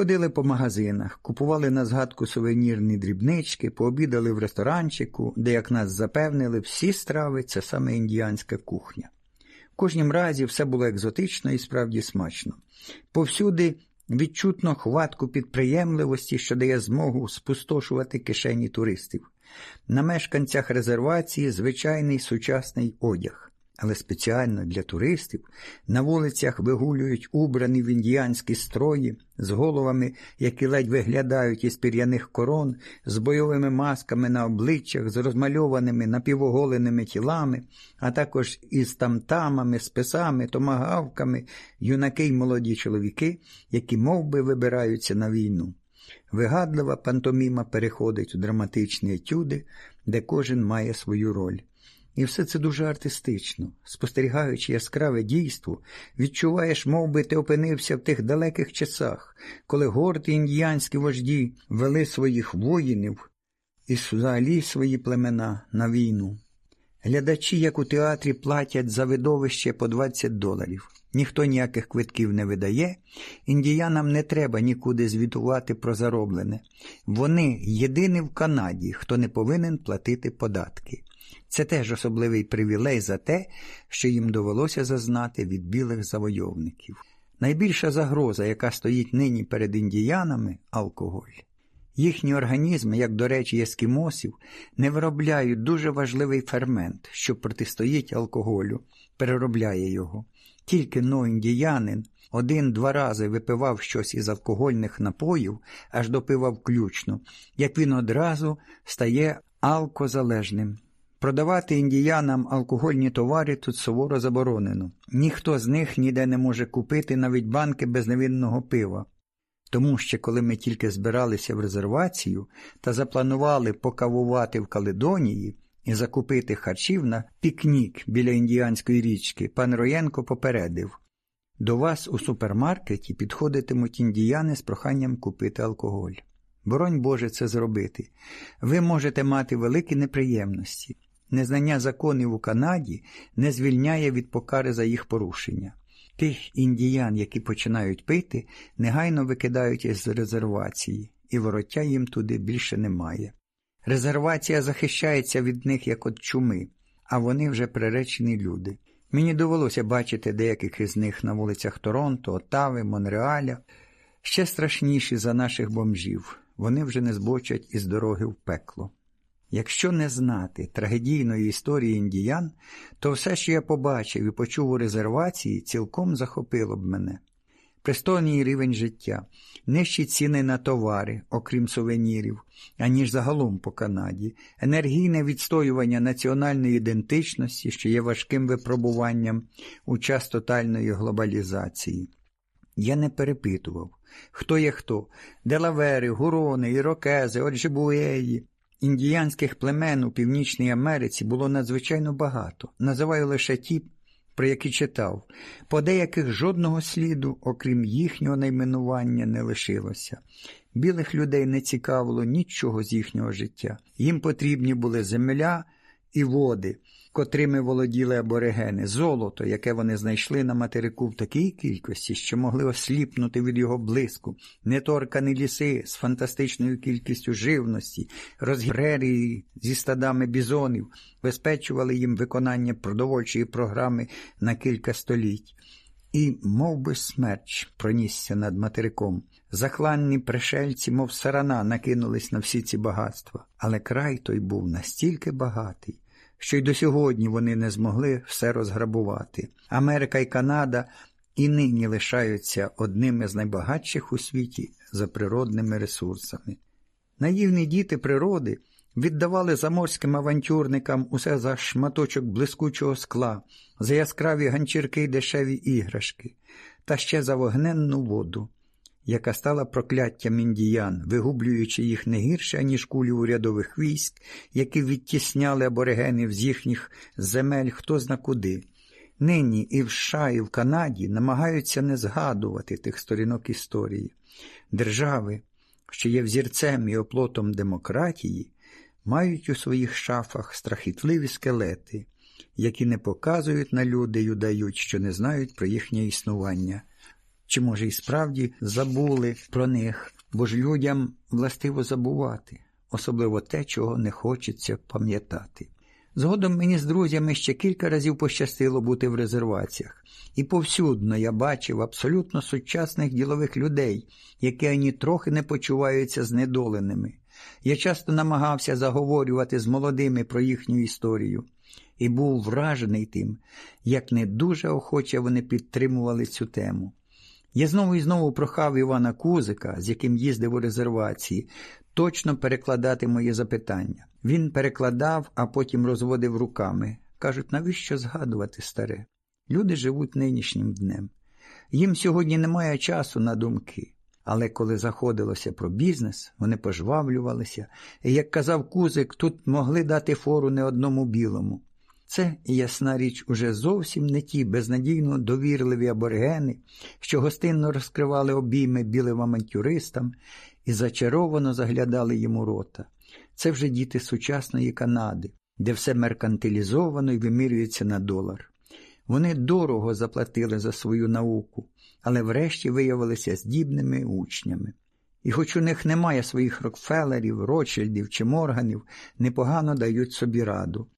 Ходили по магазинах, купували на згадку сувенірні дрібнички, пообідали в ресторанчику, де, як нас запевнили, всі страви це саме індіанська кухня. В кожнім разі все було екзотично і справді смачно. Повсюди відчутно хватку підприємливості, що дає змогу спустошувати кишені туристів. На мешканцях резервації звичайний сучасний одяг але спеціально для туристів на вулицях вигулюють убрані в індіанські строї з головами, які ледь виглядають із пір'яних корон, з бойовими масками на обличчях, з розмальованими напівоголеними тілами, а також із тамтамами, списами, томагавками, юнаки й молоді чоловіки, які мов би, вибираються на війну. Вигадлива пантоміма переходить у драматичні етюди, де кожен має свою роль. І все це дуже артистично. Спостерігаючи яскраве дійство, відчуваєш, мов би ти опинився в тих далеких часах, коли горди індіянські вожді вели своїх воїнів і взагалі свої племена на війну. Глядачі, як у театрі, платять за видовище по 20 доларів. Ніхто ніяких квитків не видає, індіянам не треба нікуди звітувати про зароблене. Вони єдині в Канаді, хто не повинен платити податки. Це теж особливий привілей за те, що їм довелося зазнати від білих завойовників. Найбільша загроза, яка стоїть нині перед індіянами алкоголь. Їхні організми, як, до речі, ескімосів, не виробляють дуже важливий фермент, що протистоїть алкоголю, переробляє його. Тільки но індіянин один-два рази випивав щось із алкогольних напоїв, аж до пива включно, як він одразу стає алкозалежним. Продавати індіянам алкогольні товари тут суворо заборонено. Ніхто з них ніде не може купити навіть банки безневинного пива. Тому що, коли ми тільки збиралися в резервацію та запланували покавувати в Каледонії і закупити харчів на пікнік біля індіанської річки, пан Роєнко попередив до вас у супермаркеті підходитимуть індіяни з проханням купити алкоголь. Боронь Боже це зробити. Ви можете мати великі неприємності. Незнання законів у Канаді не звільняє від покари за їх порушення. Тих індіян, які починають пити, негайно викидають із резервації, і вороття їм туди більше немає. Резервація захищається від них як від чуми, а вони вже приречені люди. Мені довелося бачити деяких із них на вулицях Торонто, Оттави, Монреаля, ще страшніші за наших бомжів. Вони вже не збочать із дороги в пекло. Якщо не знати трагедійної історії індіян, то все, що я побачив і почув у резервації, цілком захопило б мене. Пристойний рівень життя, нижчі ціни на товари, окрім сувенірів, аніж загалом по Канаді, енергійне відстоювання національної ідентичності, що є важким випробуванням у час тотальної глобалізації. Я не перепитував, хто є хто, делавери, гурони, ірокези, оджибуеї, Індіянських племен у Північній Америці було надзвичайно багато. Називаю лише ті, про які читав. По деяких жодного сліду, окрім їхнього найменування, не лишилося. Білих людей не цікавило нічого з їхнього життя. Їм потрібні були земля і води котрими володіли аборигени, золото, яке вони знайшли на материку в такій кількості, що могли осліпнути від його блиску, неторкані ліси з фантастичною кількістю живності, розгрерії зі стадами бізонів, безпечували їм виконання продовольчої програми на кілька століть. І, мов би, смерч пронісся над материком. Захланні пришельці, мов сарана, накинулись на всі ці багатства, але край той був настільки багатий, що й до сьогодні вони не змогли все розграбувати. Америка і Канада і нині лишаються одними з найбагатших у світі за природними ресурсами. Наївні діти природи віддавали заморським авантюрникам усе за шматочок блискучого скла, за яскраві ганчірки й дешеві іграшки, та ще за вогненну воду яка стала прокляттям індіян, вигублюючи їх не гірше, ніж кулі урядових військ, які відтісняли аборигенів з їхніх земель хто зна куди. Нині і в США, і в Канаді намагаються не згадувати тих сторінок історії. Держави, що є взірцем і оплотом демократії, мають у своїх шафах страхітливі скелети, які не показують на люди й удають, що не знають про їхнє існування. Чи, може, і справді забули про них, бо ж людям властиво забувати, особливо те, чого не хочеться пам'ятати. Згодом мені з друзями ще кілька разів пощастило бути в резерваціях, і повсюдно я бачив абсолютно сучасних ділових людей, які ані трохи не почуваються знедоленими. Я часто намагався заговорювати з молодими про їхню історію і був вражений тим, як не дуже охоче вони підтримували цю тему. Я знову і знову прохав Івана Кузика, з яким їздив у резервації, точно перекладати мої запитання. Він перекладав, а потім розводив руками. Кажуть, навіщо згадувати старе? Люди живуть нинішнім днем. Їм сьогодні немає часу на думки. Але коли заходилося про бізнес, вони пожвавлювалися, і, як казав Кузик, тут могли дати фору не одному білому. Це, ясна річ, уже зовсім не ті безнадійно довірливі аборигени, що гостинно розкривали обійми білим авантюристам і зачаровано заглядали йому рота. Це вже діти сучасної Канади, де все меркантилізовано і вимірюється на долар. Вони дорого заплатили за свою науку, але врешті виявилися здібними учнями. І хоч у них немає своїх Рокфелерів, Ротшильдів чи Морганів, непогано дають собі раду.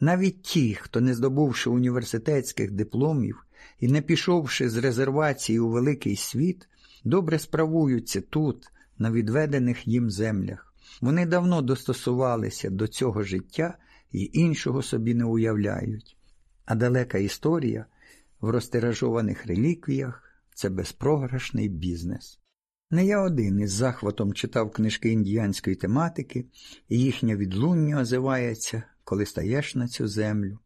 Навіть ті, хто, не здобувши університетських дипломів і не пішовши з резервації у великий світ, добре справуються тут, на відведених їм землях. Вони давно достосувалися до цього життя і іншого собі не уявляють. А далека історія в розтиражованих реліквіях це безпрограшний бізнес. Не я один із захватом читав книжки індіянської тематики, і їхнє відлуння озивається, коли стаєш на цю землю,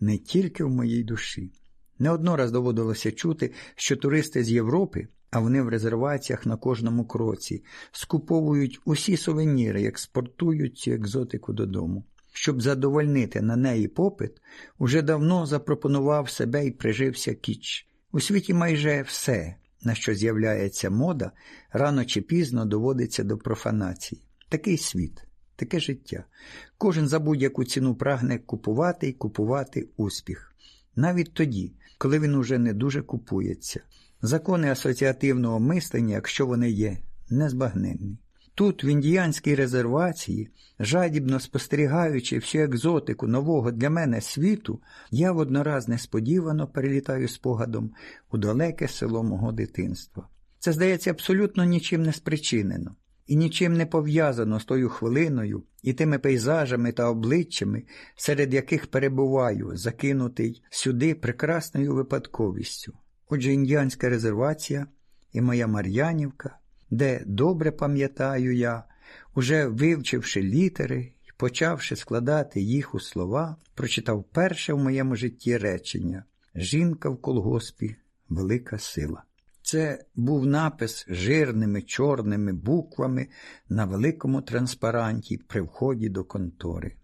не тільки в моїй душі. Не раз доводилося чути, що туристи з Європи, а вони в резерваціях на кожному кроці, скуповують усі сувеніри експортують цю екзотику додому. Щоб задовольнити на неї попит, уже давно запропонував себе і прижився кіч. У світі майже все, на що з'являється мода, рано чи пізно доводиться до профанації. Такий світ, таке життя. Кожен за будь-яку ціну прагне купувати і купувати успіх. Навіть тоді, коли він уже не дуже купується. Закони асоціативного мислення, якщо вони є, незбагненні. Тут, в індіянській резервації, жадібно спостерігаючи всю екзотику нового для мене світу, я воднораз несподівано перелітаю спогадом у далеке село мого дитинства. Це, здається, абсолютно нічим не спричинено і нічим не пов'язано з тою хвилиною і тими пейзажами та обличчями, серед яких перебуваю, закинутий сюди прекрасною випадковістю. Отже, індіанська резервація і моя Мар'янівка де добре пам'ятаю я, уже вивчивши літери почавши складати їх у слова, прочитав перше в моєму житті речення Жінка в колгоспі велика сила. Це був напис жирними чорними буквами на великому транспаранті при вході до контори.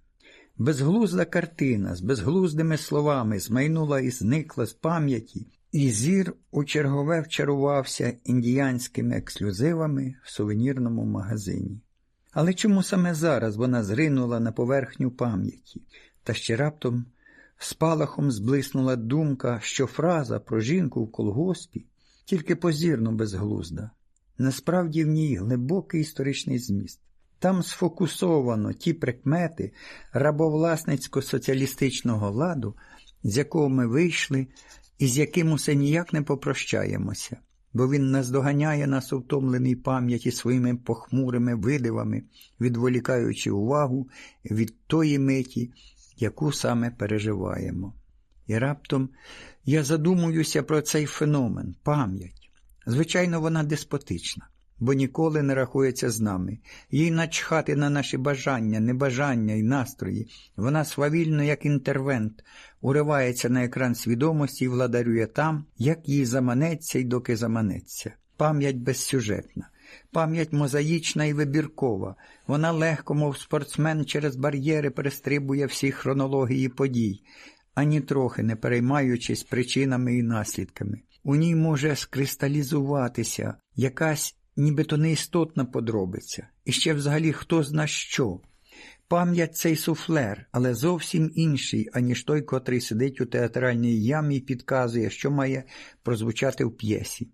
Безглузда картина з безглуздими словами змайнула і зникла з пам'яті, і зір у чергове вчарувався індіянськими ексклюзивами в сувенірному магазині. Але чому саме зараз вона зринула на поверхню пам'яті, та ще раптом спалахом зблиснула думка, що фраза про жінку в колгоспі тільки позірно безглузда. Насправді в ній глибокий історичний зміст. Там сфокусовано ті прикмети рабовласницько-соціалістичного ладу, з якого ми вийшли і з яким усе ніяк не попрощаємося, бо він наздоганяє нас у втомленій пам'яті своїми похмурими видивами, відволікаючи увагу від тої миті, яку саме переживаємо. І раптом я задумуюся про цей феномен, пам'ять. Звичайно, вона деспотична бо ніколи не рахується з нами. Їй начхати на наші бажання, небажання і настрої. Вона свавільно, як інтервент, уривається на екран свідомості і владарює там, як їй заманеться і доки заманеться. Пам'ять безсюжетна. Пам'ять мозаїчна і вибіркова, вона легко, мов спортсмен, через бар'єри перестрибує всі хронології подій, ані трохи не переймаючись причинами і наслідками. У ній може скристалізуватися якась нібито неістотна подробиця, і ще взагалі хто зна що. Пам'ять цей суфлер, але зовсім інший, аніж той, котрий сидить у театральній ямі і підказує, що має прозвучати в п'єсі.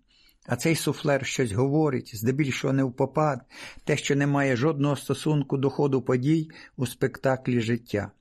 А цей суфлер щось говорить, здебільшого не впопад, те, що не має жодного стосунку до ходу подій у спектаклі життя.